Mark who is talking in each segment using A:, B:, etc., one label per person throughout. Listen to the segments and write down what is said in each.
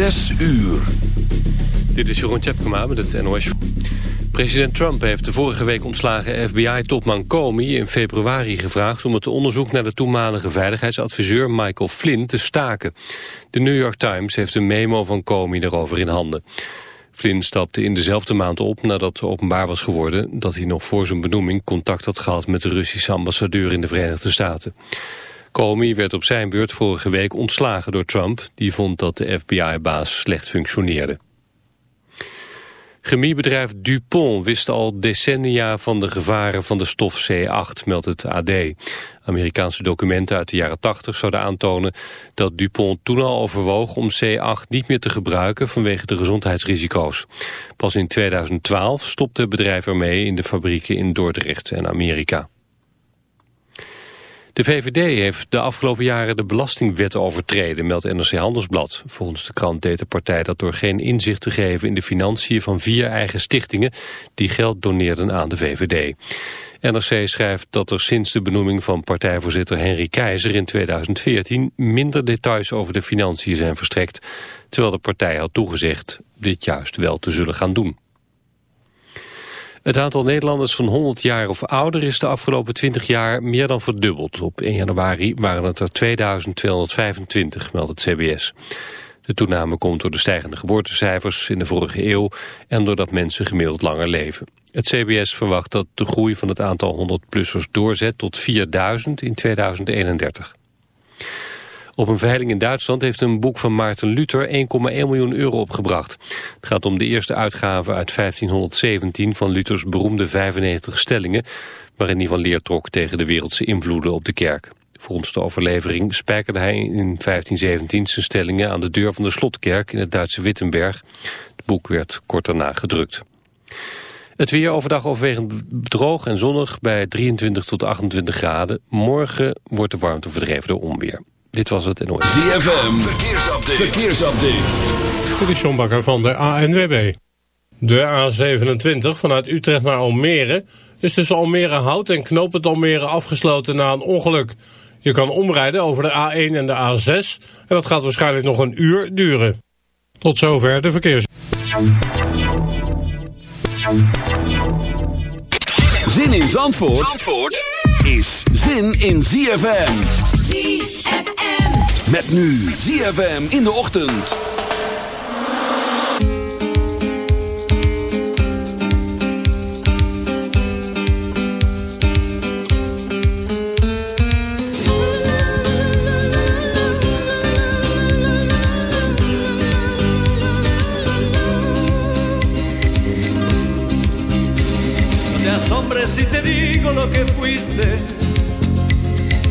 A: Zes uur.
B: Dit is Jeroen Tjepkema met het NOS. President Trump heeft de vorige week ontslagen FBI-topman Comey in februari gevraagd om het onderzoek naar de toenmalige veiligheidsadviseur Michael Flynn te staken. De New York Times heeft een memo van Comey daarover in handen. Flynn stapte in dezelfde maand op nadat openbaar was geworden dat hij nog voor zijn benoeming contact had gehad met de Russische ambassadeur in de Verenigde Staten. Comey werd op zijn beurt vorige week ontslagen door Trump. Die vond dat de FBI-baas slecht functioneerde. Chemiebedrijf DuPont wist al decennia van de gevaren van de stof C8, meldt het AD. Amerikaanse documenten uit de jaren 80 zouden aantonen dat DuPont toen al overwoog om C8 niet meer te gebruiken vanwege de gezondheidsrisico's. Pas in 2012 stopte het bedrijf ermee in de fabrieken in Dordrecht en Amerika. De VVD heeft de afgelopen jaren de belastingwet overtreden, meldt NRC Handelsblad. Volgens de krant deed de partij dat door geen inzicht te geven in de financiën van vier eigen stichtingen die geld doneerden aan de VVD. NRC schrijft dat er sinds de benoeming van partijvoorzitter Henry Keizer in 2014 minder details over de financiën zijn verstrekt, terwijl de partij had toegezegd dit juist wel te zullen gaan doen. Het aantal Nederlanders van 100 jaar of ouder is de afgelopen 20 jaar meer dan verdubbeld. Op 1 januari waren het er 2225, meldt het CBS. De toename komt door de stijgende geboortecijfers in de vorige eeuw en doordat mensen gemiddeld langer leven. Het CBS verwacht dat de groei van het aantal 100-plussers doorzet tot 4000 in 2031. Op een veiling in Duitsland heeft een boek van Maarten Luther 1,1 miljoen euro opgebracht. Het gaat om de eerste uitgave uit 1517 van Luthers beroemde 95 stellingen... waarin hij van leer trok tegen de wereldse invloeden op de kerk. Volgens de overlevering spijkerde hij in 1517 zijn stellingen aan de deur van de slotkerk in het Duitse Wittenberg. Het boek werd kort daarna gedrukt. Het weer overdag overwegend droog en zonnig bij 23 tot 28 graden. Morgen wordt de warmte verdreven door onweer. Dit was het NOS.
A: ZFM, verkeersupdate. verkeersupdate.
C: Dit is John Bakker van de ANWB. De A27 vanuit Utrecht naar Almere is tussen Almere Hout en Knoopend Almere afgesloten na een ongeluk. Je kan omrijden over de A1 en de A6 en dat gaat waarschijnlijk nog een uur duren. Tot zover de verkeers.
A: Zin in Zandvoort, Zandvoort is zin in ZFM.
D: ZFM.
A: Met nu ZFM in de ochtend.
E: te si te digo lo que fuiste,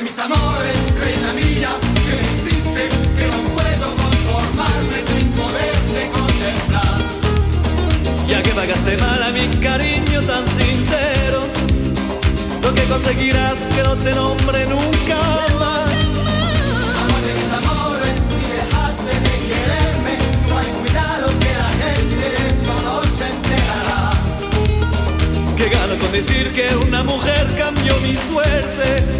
F: De mis amores, reina mía, que me hiciste, que no puedo conformarme sin poderte contemplar.
E: Ya que pagaste mal a mi cariño tan sincero, lo que conseguirás que no te nombre nunca más.
F: Amor de mis amores, si dejaste de quererme, no hay cuidado que la gente de eso no se enterará.
E: Que gano con decir que una mujer cambió mi suerte.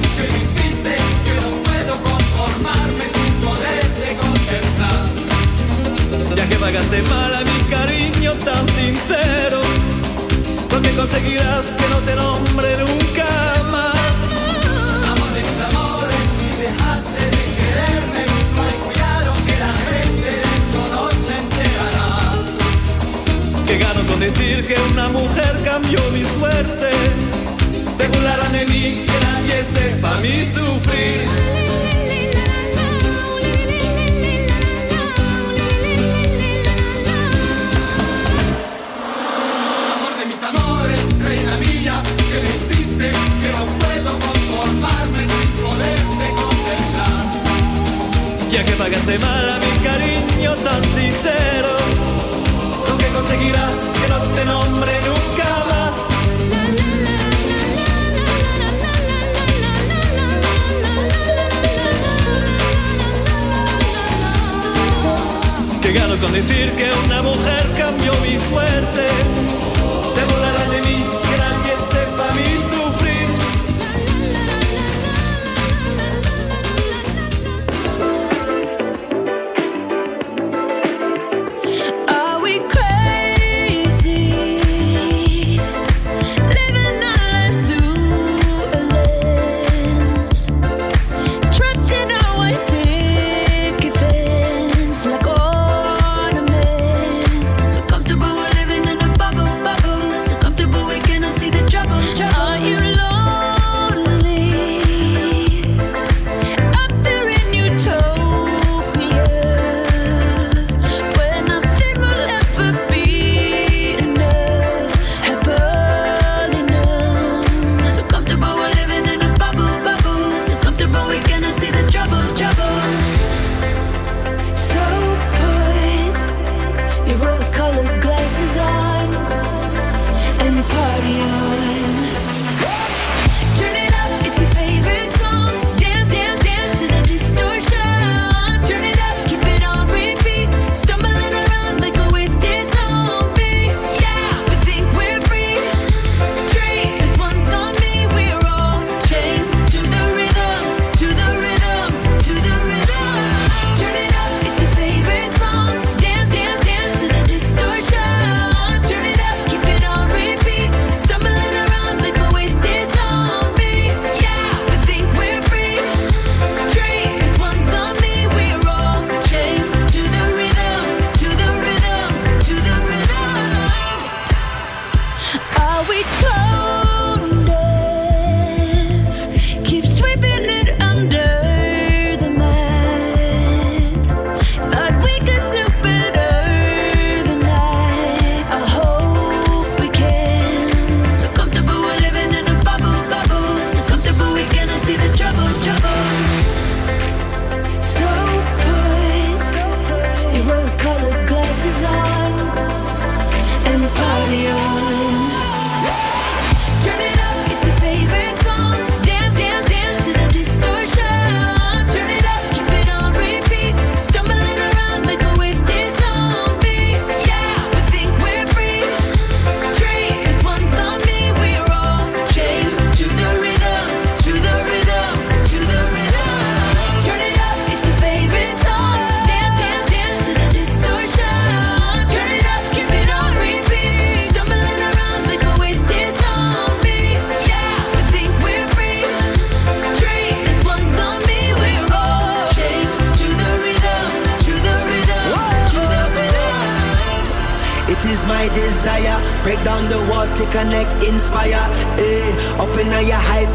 E: que
G: pagaste mal a mi cariño tan sincero, porque conseguirás que no te nombre nunca más.
E: Amores, amores, si dejaste de quererme, mal cuidado que la gente de eso no se enterará.
G: Que gano con decir que una mujer cambió mi suerte, se burlarán de mí, que nadie sepa mi sufrir. pagaste mal a mi cariño tan sincero. Tú que conseguirás que no te nombre nunca más. Que gano con decir que una mujer cambió mi suerte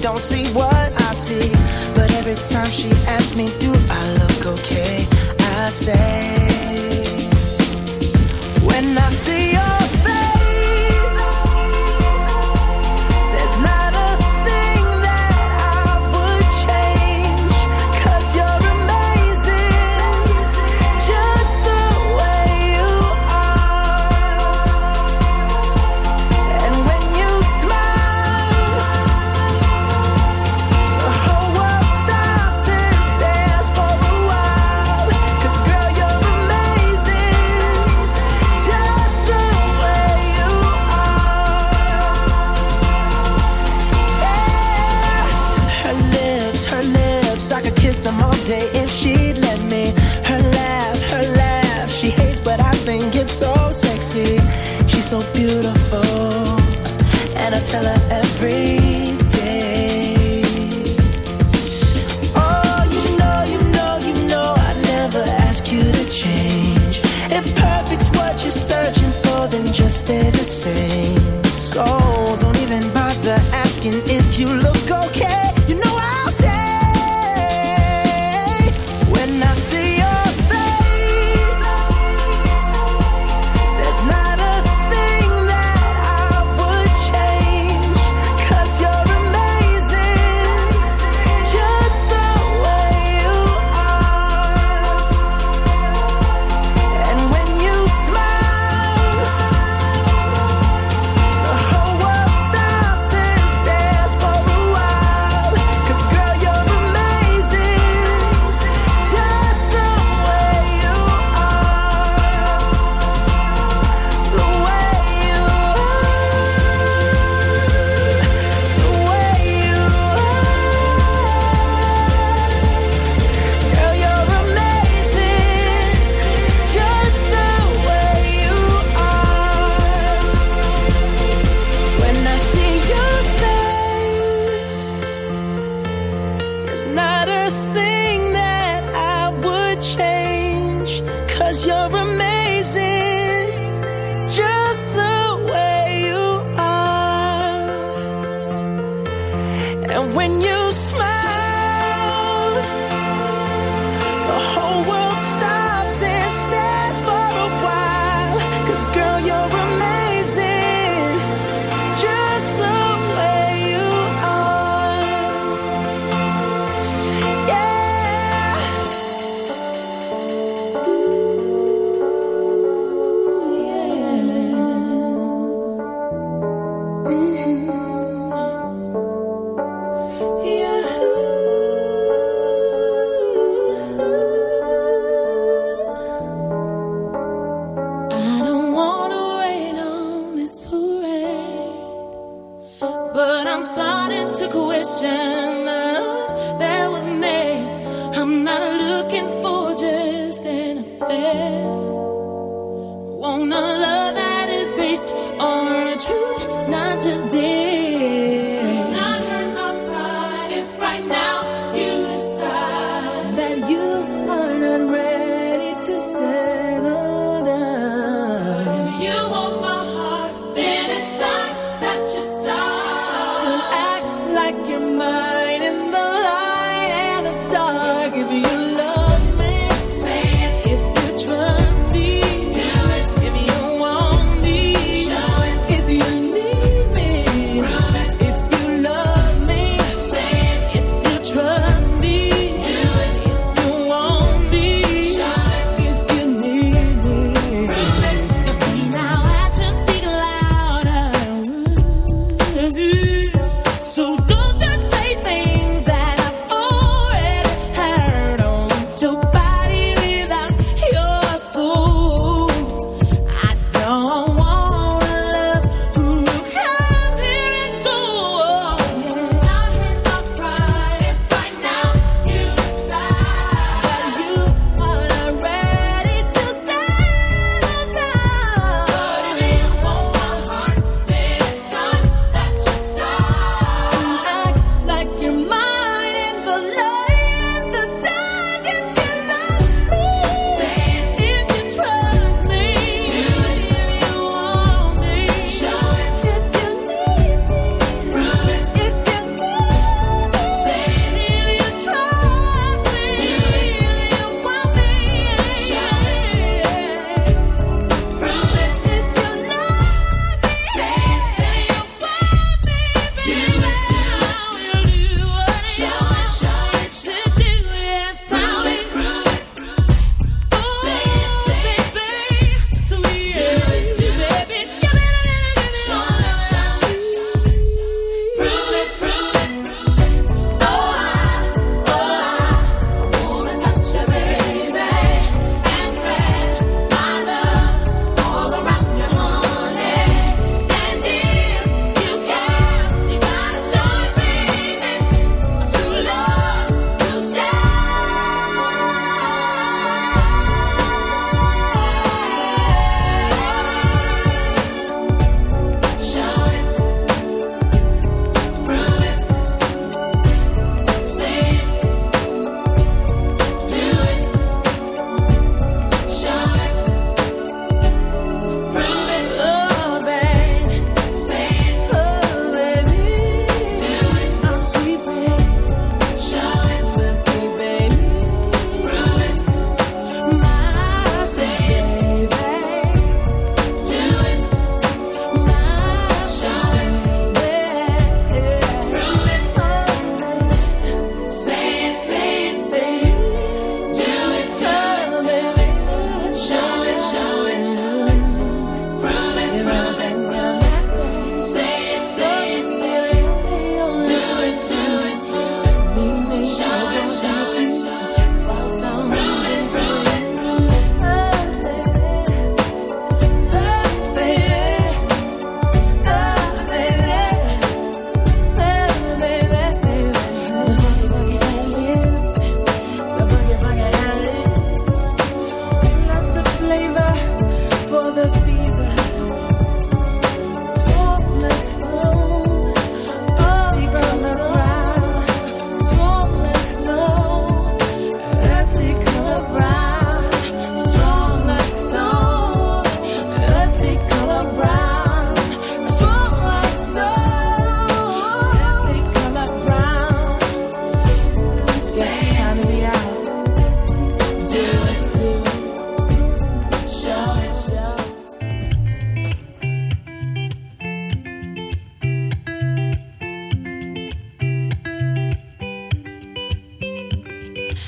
H: Don't see what I see. But every time she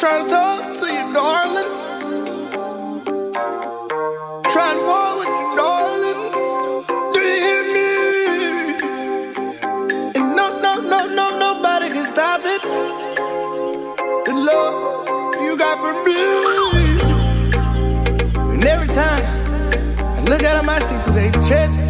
I: Trying to talk to you, darling. Trying to walk with you, darling. Do you hear me? And no, no, no, no, nobody can stop it. The love you got for me. And every time I look at them, I see through their chest,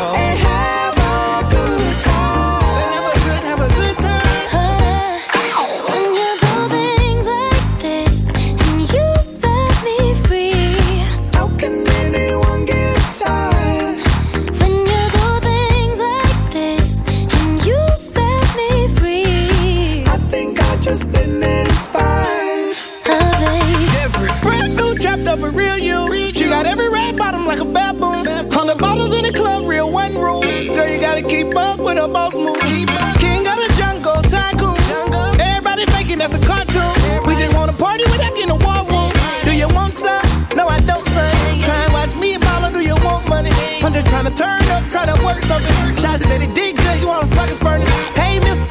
I: We just wanna party without getting a war room. Do you want some? No, I don't, son. Try and watch me and Paula, do you want money? I'm just trying to turn up, try to work something. Shots said it did good, you wanna fucking furnace. Hey, mister,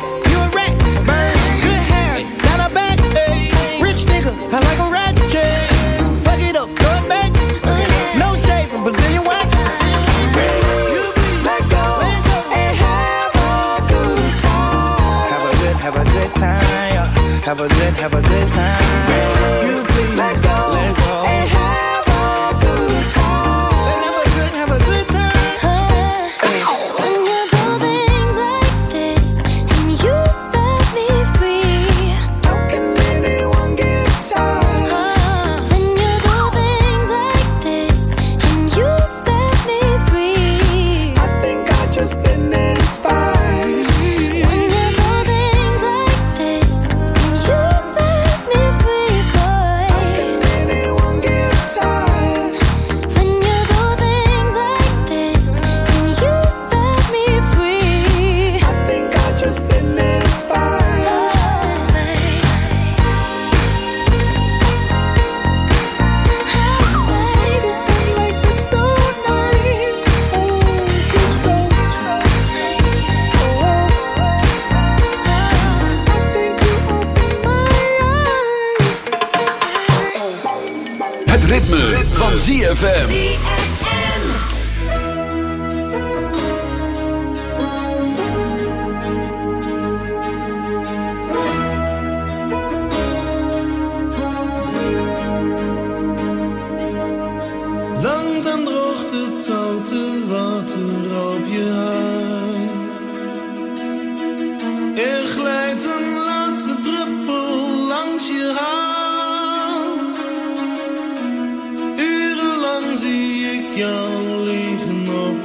A: ZFM.
I: Langzaam droogt het zoute water op je huid.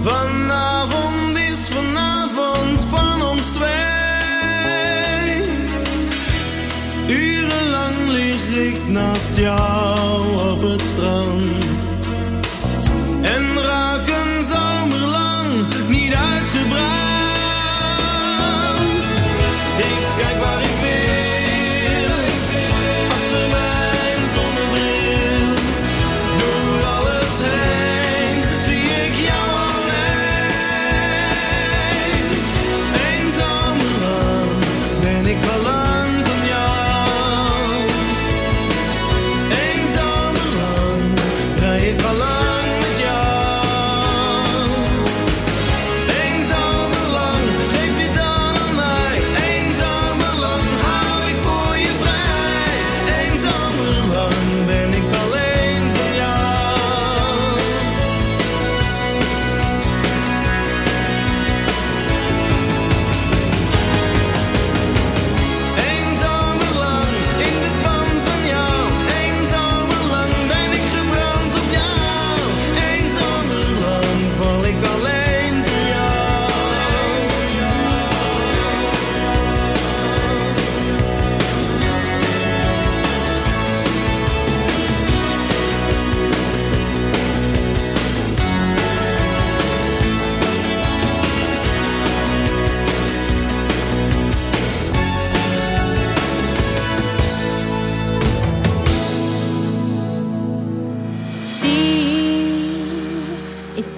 J: Vanavond is vanavond van ons twee. Urenlang lig ik naast jou.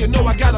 K: you
L: know I got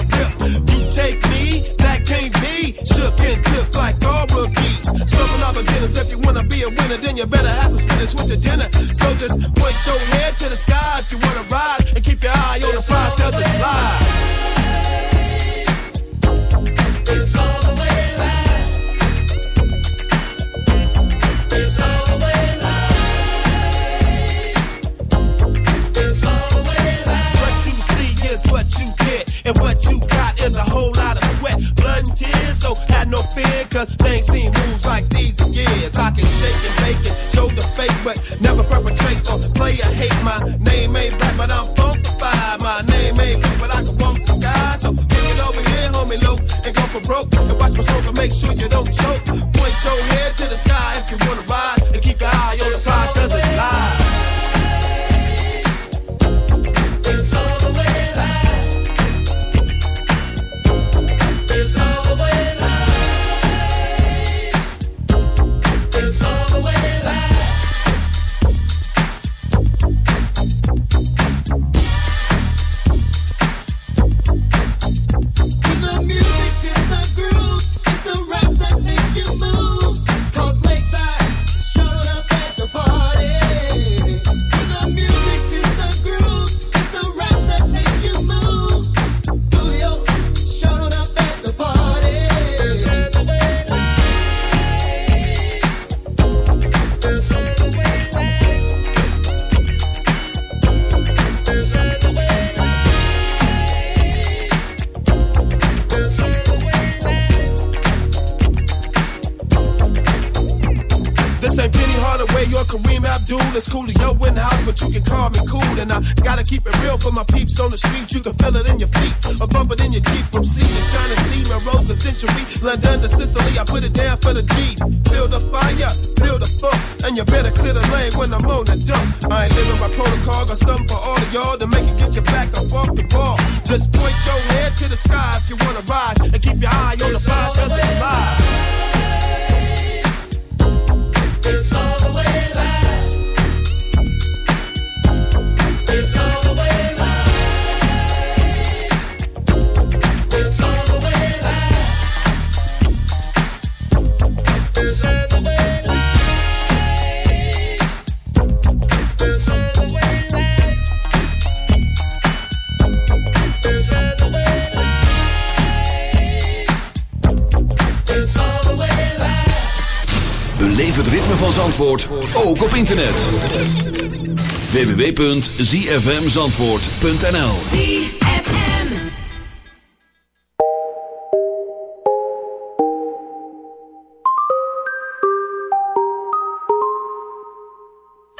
A: www.zfmzandvoort.nl ZFM.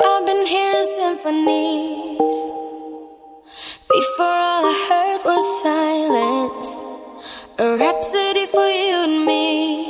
M: I've been hearing symphonies. Before all I heard was silence. A rhapsody for you and me.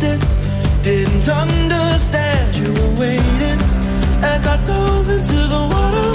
H: wasted. Didn't understand you were waiting as I dove into the water.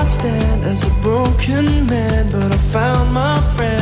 H: I stand as a broken man, but I found my friend.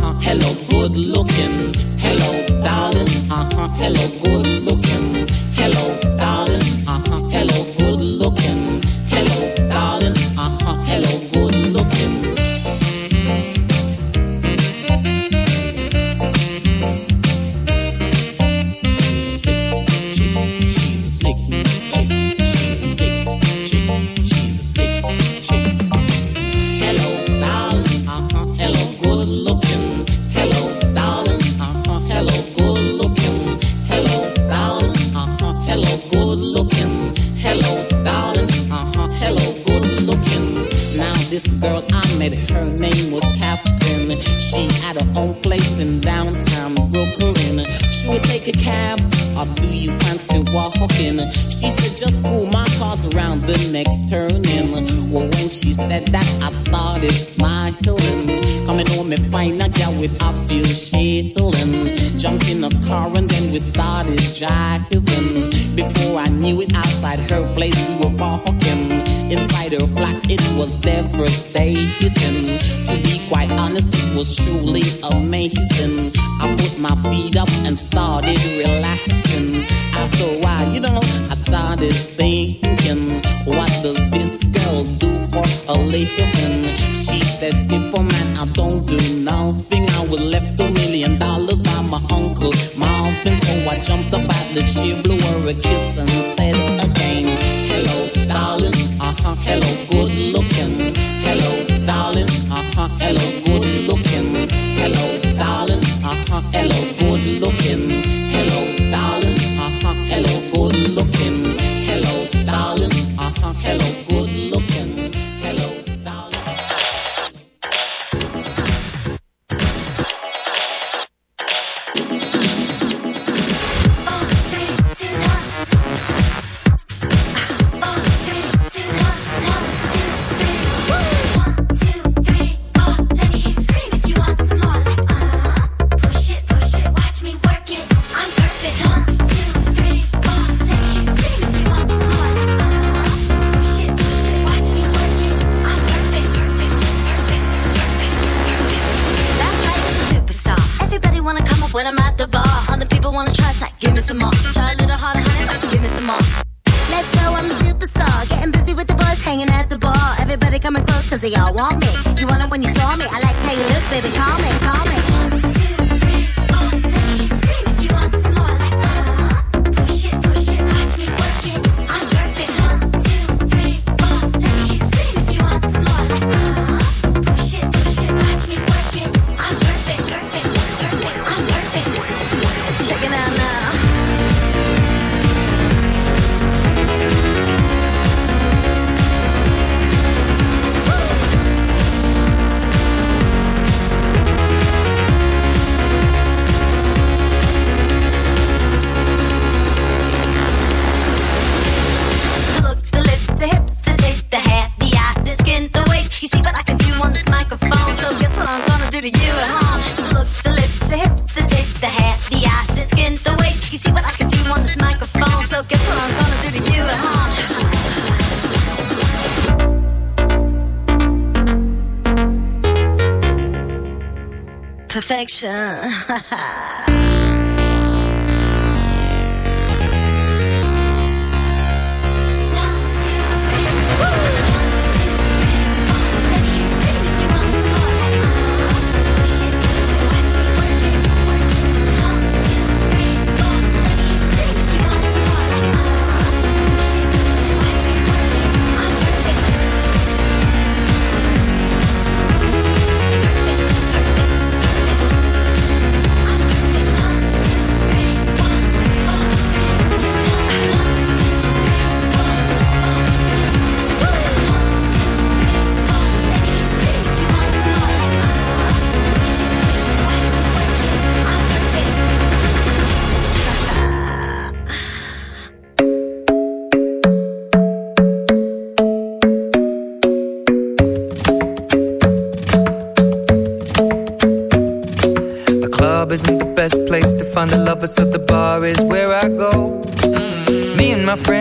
N: uh-huh. Hello, good looking. Hello, darling. Uh-huh. Hello, good looking. living. She said, if a man, I don't do nothing. I was left a million dollars by my uncle Marvin. So I jumped up at the she blew her a kiss and said again, hello, darling, uh-huh, hello, good looking. Hello, darling, uh-huh, hello,
G: 神哈哈。